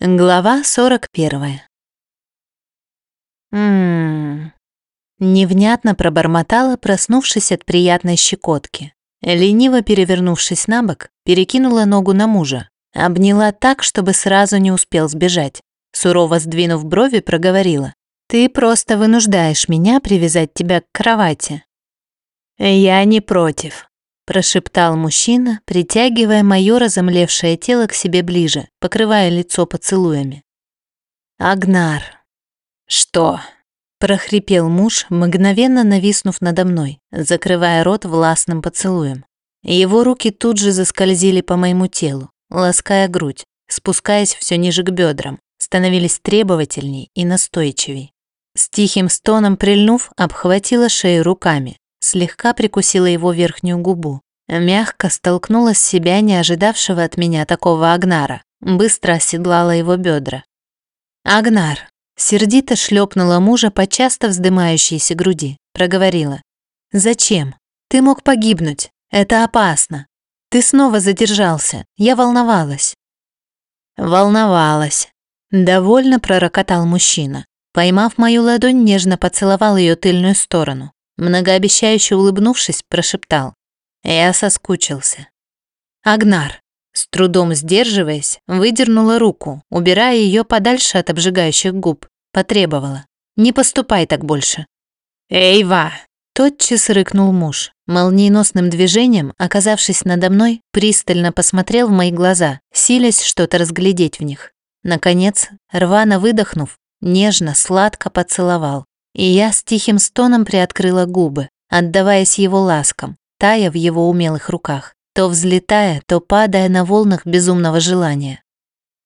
Глава 41. Ммм. Невнятно пробормотала, проснувшись от приятной щекотки. Лениво перевернувшись на бок, перекинула ногу на мужа. Обняла так, чтобы сразу не успел сбежать. Сурово сдвинув брови, проговорила. «Ты просто вынуждаешь меня привязать тебя к кровати». «Я не против», прошептал мужчина, притягивая моё разомлевшее тело к себе ближе, покрывая лицо поцелуями. Агнар. Что? прохрипел муж, мгновенно нависнув надо мной, закрывая рот властным поцелуем. Его руки тут же заскользили по моему телу, лаская грудь, спускаясь все ниже к бедрам, становились требовательней и настойчивей. С тихим стоном прильнув, обхватила шею руками, слегка прикусила его верхнюю губу. Мягко столкнула с себя не ожидавшего от меня такого Агнара, быстро оседлала его бедра. «Агнар!» Сердито шлепнула мужа по часто вздымающейся груди, проговорила. «Зачем? Ты мог погибнуть. Это опасно. Ты снова задержался. Я волновалась». «Волновалась», — довольно пророкотал мужчина. Поймав мою ладонь, нежно поцеловал ее тыльную сторону. Многообещающе улыбнувшись, прошептал. Я соскучился. Агнар, с трудом сдерживаясь, выдернула руку, убирая ее подальше от обжигающих губ, потребовала. «Не поступай так больше». «Эйва!» Тотчас рыкнул муж. Молниеносным движением, оказавшись надо мной, пристально посмотрел в мои глаза, силясь что-то разглядеть в них. Наконец, рвано выдохнув, нежно, сладко поцеловал. И я с тихим стоном приоткрыла губы, отдаваясь его ласкам, тая в его умелых руках, то взлетая, то падая на волнах безумного желания.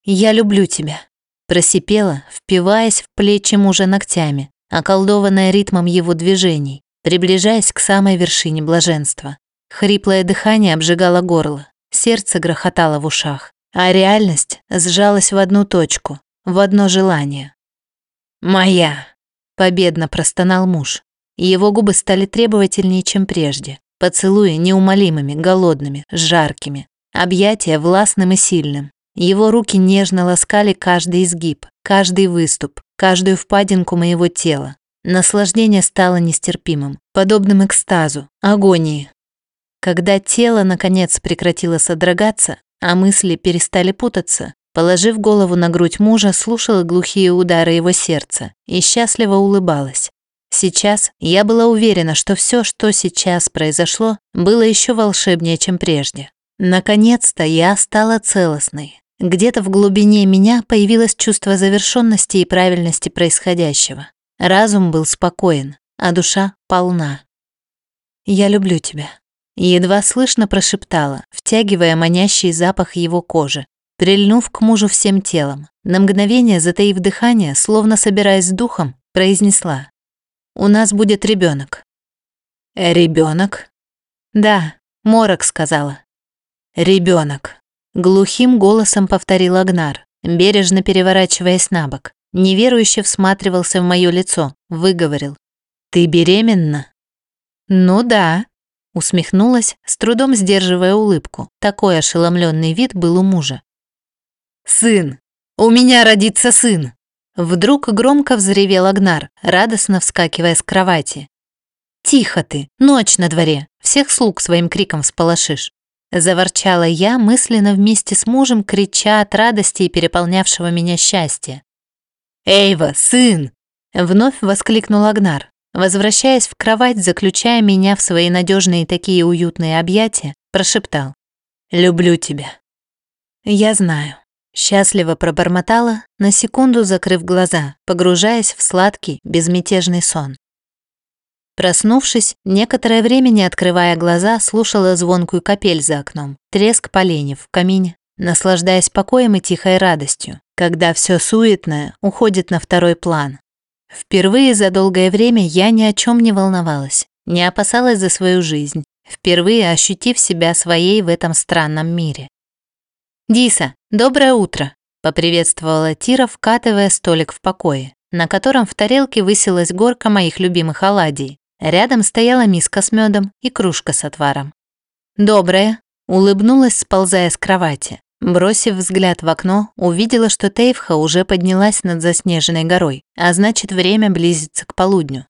«Я люблю тебя», – просипела, впиваясь в плечи мужа ногтями, околдованная ритмом его движений, приближаясь к самой вершине блаженства. Хриплое дыхание обжигало горло, сердце грохотало в ушах, а реальность сжалась в одну точку, в одно желание. «Моя!» Победно простонал муж. Его губы стали требовательнее, чем прежде. Поцелуи неумолимыми, голодными, жаркими. Объятия властным и сильным. Его руки нежно ласкали каждый изгиб, каждый выступ, каждую впадинку моего тела. Наслаждение стало нестерпимым, подобным экстазу, агонии. Когда тело, наконец, прекратило содрогаться, а мысли перестали путаться, Положив голову на грудь мужа, слушала глухие удары его сердца и счастливо улыбалась. Сейчас я была уверена, что все, что сейчас произошло, было еще волшебнее, чем прежде. Наконец-то я стала целостной. Где-то в глубине меня появилось чувство завершенности и правильности происходящего. Разум был спокоен, а душа полна. «Я люблю тебя», — едва слышно прошептала, втягивая манящий запах его кожи, Прильнув к мужу всем телом, на мгновение затаив дыхание, словно собираясь с духом, произнесла. «У нас будет ребенок. «Ребенок?» «Да», — Морок сказала. «Ребенок», — глухим голосом повторил Агнар, бережно переворачиваясь на бок. Неверующе всматривался в мое лицо, выговорил. «Ты беременна?» «Ну да», — усмехнулась, с трудом сдерживая улыбку. Такой ошеломленный вид был у мужа. «Сын! У меня родится сын!» Вдруг громко взревел Агнар, радостно вскакивая с кровати. «Тихо ты, ночь на дворе, всех слуг своим криком всполошишь!» Заворчала я, мысленно вместе с мужем, крича от радости и переполнявшего меня счастья. «Эйва, сын!» Вновь воскликнул Агнар, возвращаясь в кровать, заключая меня в свои надежные такие уютные объятия, прошептал. «Люблю тебя». «Я знаю», Счастливо пробормотала, на секунду закрыв глаза, погружаясь в сладкий, безмятежный сон. Проснувшись, некоторое время не открывая глаза, слушала звонкую капель за окном, треск поленьев в камине, наслаждаясь покоем и тихой радостью, когда все суетное уходит на второй план. Впервые за долгое время я ни о чем не волновалась, не опасалась за свою жизнь, впервые ощутив себя своей в этом странном мире. «Диса, доброе утро!» – поприветствовала Тира, вкатывая столик в покое, на котором в тарелке высилась горка моих любимых оладий. Рядом стояла миска с медом и кружка с отваром. «Доброе!» – улыбнулась, сползая с кровати. Бросив взгляд в окно, увидела, что Тейвха уже поднялась над заснеженной горой, а значит, время близится к полудню.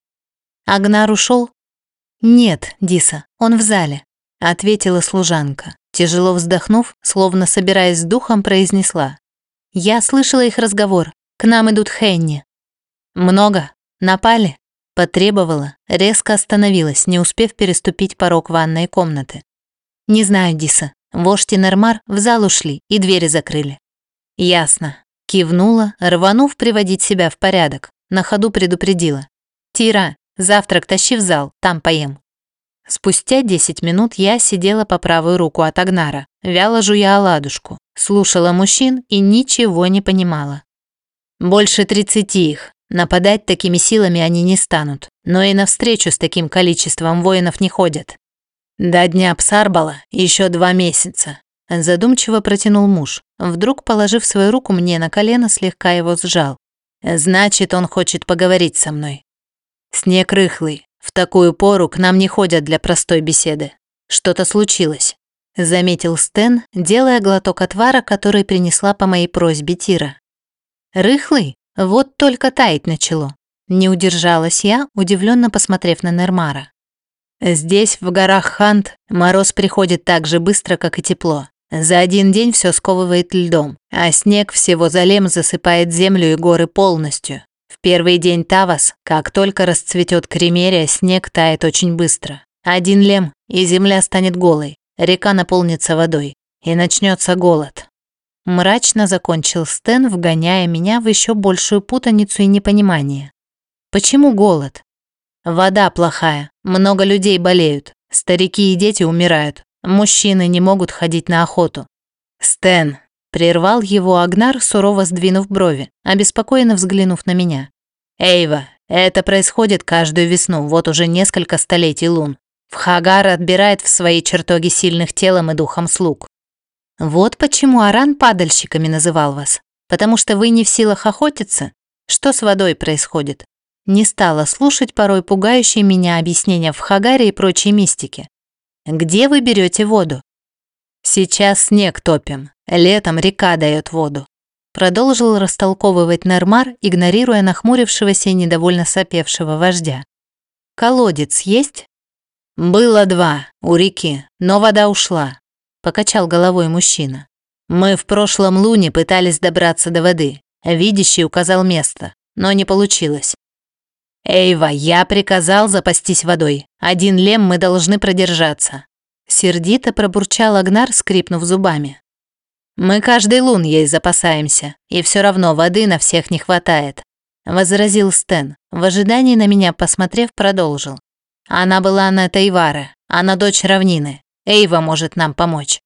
Агнар ушел? Нет, Диса, он в зале, ответила служанка. Тяжело вздохнув, словно собираясь с духом, произнесла. Я слышала их разговор. К нам идут Хенни. Много? Напали? Потребовала, резко остановилась, не успев переступить порог ванной комнаты. Не знаю, Диса, Вождь и Нермар в зал ушли и двери закрыли. Ясно. Кивнула, рванув приводить себя в порядок. На ходу предупредила. «Тира, завтрак тащи в зал, там поем». Спустя 10 минут я сидела по правую руку от Агнара, вяло жуя оладушку, слушала мужчин и ничего не понимала. Больше 30 их. Нападать такими силами они не станут, но и навстречу с таким количеством воинов не ходят. «До дня Псарбала еще два месяца», – задумчиво протянул муж. Вдруг, положив свою руку мне на колено, слегка его сжал. «Значит, он хочет поговорить со мной». «Снег рыхлый. В такую пору к нам не ходят для простой беседы. Что-то случилось», – заметил Стэн, делая глоток отвара, который принесла по моей просьбе Тира. «Рыхлый? Вот только таять начало». Не удержалась я, удивленно посмотрев на Нермара. Здесь, в горах Хант, мороз приходит так же быстро, как и тепло. За один день все сковывает льдом, а снег всего за лем засыпает землю и горы полностью. Первый день Тавас, как только расцветет Кремерия, снег тает очень быстро. Один лем, и земля станет голой, река наполнится водой, и начнется голод. Мрачно закончил Стэн, вгоняя меня в еще большую путаницу и непонимание. Почему голод? Вода плохая, много людей болеют, старики и дети умирают, мужчины не могут ходить на охоту. Стэн, прервал его Агнар, сурово сдвинув брови, обеспокоенно взглянув на меня. Эйва, это происходит каждую весну, вот уже несколько столетий лун. В Хагар отбирает в свои чертоги сильных телом и духом слуг. Вот почему Аран падальщиками называл вас. Потому что вы не в силах охотиться? Что с водой происходит? Не стала слушать порой пугающие меня объяснения в Хагаре и прочей мистике. Где вы берете воду? Сейчас снег топим, летом река дает воду. Продолжил растолковывать Нермар, игнорируя нахмурившегося и недовольно сопевшего вождя. Колодец есть? Было два, у реки, но вода ушла. Покачал головой мужчина. Мы в прошлом луне пытались добраться до воды. Видящий указал место, но не получилось. «Эйва, я приказал запастись водой. Один лем мы должны продержаться». Сердито пробурчал Агнар, скрипнув зубами. «Мы каждый лун ей запасаемся, и все равно воды на всех не хватает», – возразил Стэн. В ожидании на меня посмотрев, продолжил. «Она была на Тайваре, она дочь равнины. Эйва может нам помочь».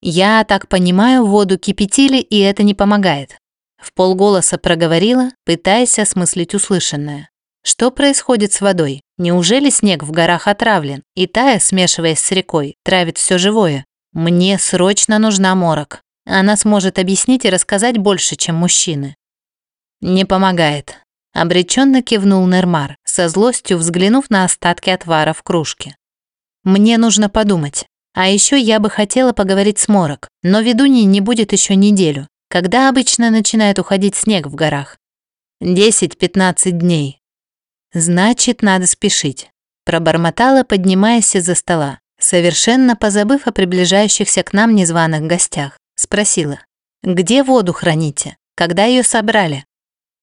«Я так понимаю, воду кипятили, и это не помогает», – в полголоса проговорила, пытаясь осмыслить услышанное. Что происходит с водой? Неужели снег в горах отравлен, и тая, смешиваясь с рекой, травит все живое? Мне срочно нужна морок. Она сможет объяснить и рассказать больше, чем мужчины. Не помогает. Обреченно кивнул Нермар, со злостью взглянув на остатки отвара в кружке. Мне нужно подумать. А еще я бы хотела поговорить с Морок, но ведуньи не будет еще неделю. Когда обычно начинает уходить снег в горах? 10-15 дней. Значит, надо спешить. Пробормотала, поднимаясь из-за стола, совершенно позабыв о приближающихся к нам незваных гостях. Спросила, где воду храните? Когда ее собрали?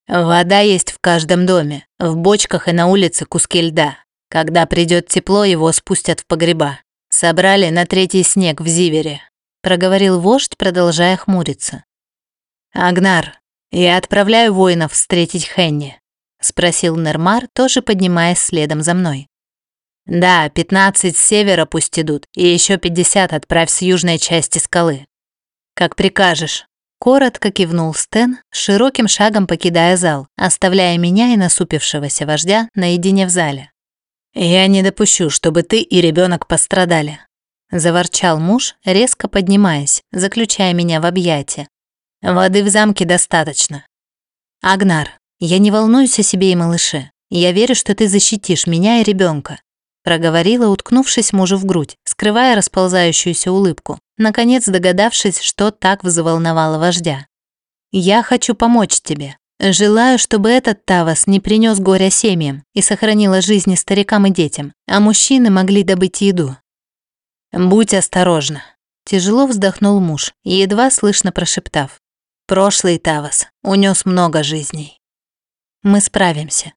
Вода есть в каждом доме, в бочках и на улице куски льда. Когда придет тепло, его спустят в погреба. Собрали на третий снег в Зивере, проговорил вождь, продолжая хмуриться. Агнар, я отправляю воинов встретить Хенни спросил Нермар, тоже поднимаясь следом за мной. Да, пятнадцать с севера пусть идут, и еще пятьдесят отправь с южной части скалы. Как прикажешь. Коротко кивнул Стэн, широким шагом покидая зал, оставляя меня и насупившегося вождя наедине в зале. «Я не допущу, чтобы ты и ребенок пострадали», – заворчал муж, резко поднимаясь, заключая меня в объятия. «Воды в замке достаточно». «Агнар, я не волнуюсь о себе и малыше. Я верю, что ты защитишь меня и ребенка, проговорила, уткнувшись мужу в грудь, скрывая расползающуюся улыбку. наконец догадавшись, что так взволновало вождя. «Я хочу помочь тебе. Желаю, чтобы этот Тавас не принес горя семьям и сохранила жизни старикам и детям, а мужчины могли добыть еду». «Будь осторожна», – тяжело вздохнул муж, едва слышно прошептав. «Прошлый Тавас унес много жизней». «Мы справимся»,